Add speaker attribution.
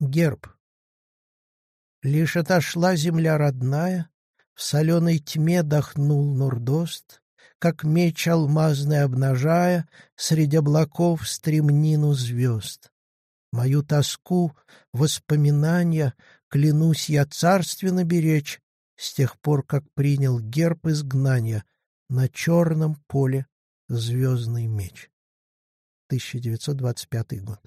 Speaker 1: Герб. Лишь отошла земля родная, В соленой тьме дохнул Нурдост, Как меч алмазный обнажая Среди облаков стремнину звезд. Мою тоску, воспоминания Клянусь я царственно беречь С тех пор, как принял герб изгнания На черном поле звездный меч. 1925 год.